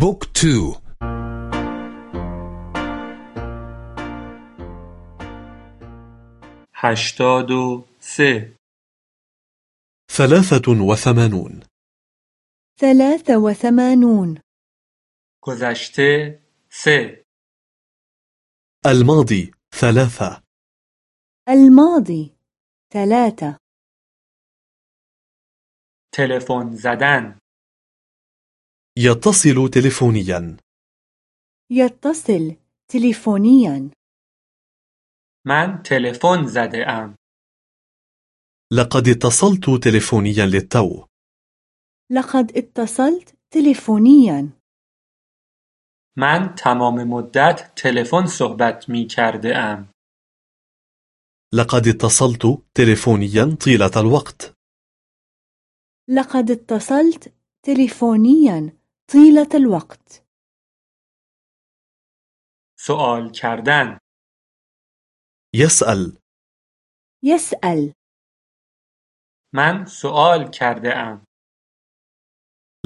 بوك تو. هشتاد و سه. ثلاثة وثمانون. ثلاثة وثمانون. گذشته سه. الماضي ثلاثة. الماضي ثلاثة. تلفن زدن. يتصل تلفونيا يتصل تليفونيا. من تلفن زده ام. لقد اتصلت تلفونيا للتو. لقد اتصلت تليفونيا. من تمام مدت تلفن صحبت می کرده ام. لقد اتصلت تلفونيا طيلة الوقت. لقد اتصلت تليفونيا. طيلة الوقت. سوال کردن. يسأل. يسأل. من سوال کرده ام؟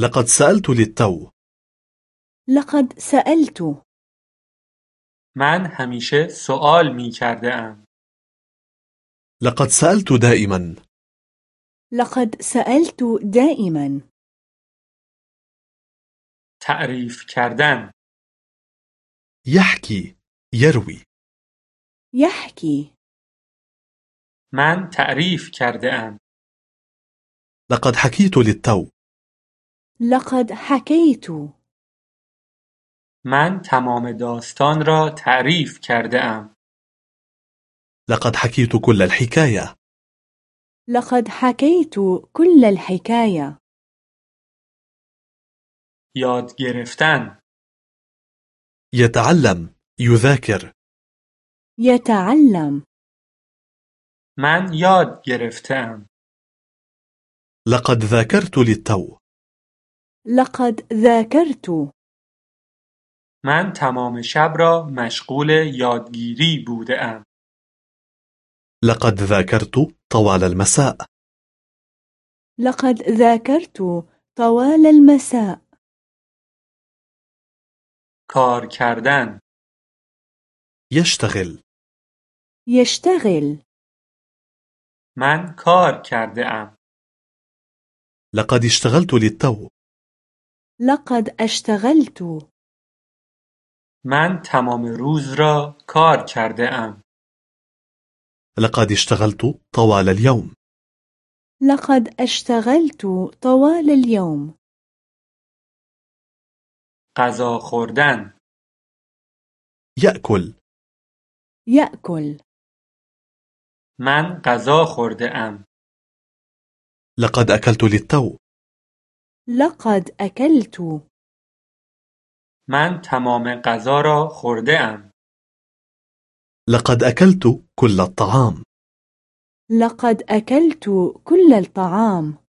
لقد سألت للتو. لقد سألت. من همیشه سوال می کرده ام؟ لقد سألت دائما. لقد سألت دائما. تعریف کردن. يحكي يروي يحكي من تعریف کرده ام لقد حكيت للتو. لقد حكيت من تمام داستان را تعریف کرده ام لقد حكيت كل الحكاية لقد حكيت كل الحكاية یاد گرفتن. يتعلم يذاكر. يتعلم. من یاد گرفتم. لقد ذاكرت للتو. لقد ذاكرت. من تمام شب را مشغول یادگیری بوده ام لقد ذاكرت طوال المساء. لقد ذاكرت طوال المساء. کار کردن. يشتغل يشتغل من کار کرده ام. لقد اشتغلت للتو. لقد اشتغلت. من تمام روز را کار کرده ام. لقد اشتغلت طوال اليوم. لقد اشتغلت طوال اليوم. غذا خوردن. يأكل يأكل من غذا خورده ام. لقد أكلت للتو. لقد أكلت من تمام غذا را خورده ام. لقد أكلت كل الطعام. لقد أكلت كل الطعام.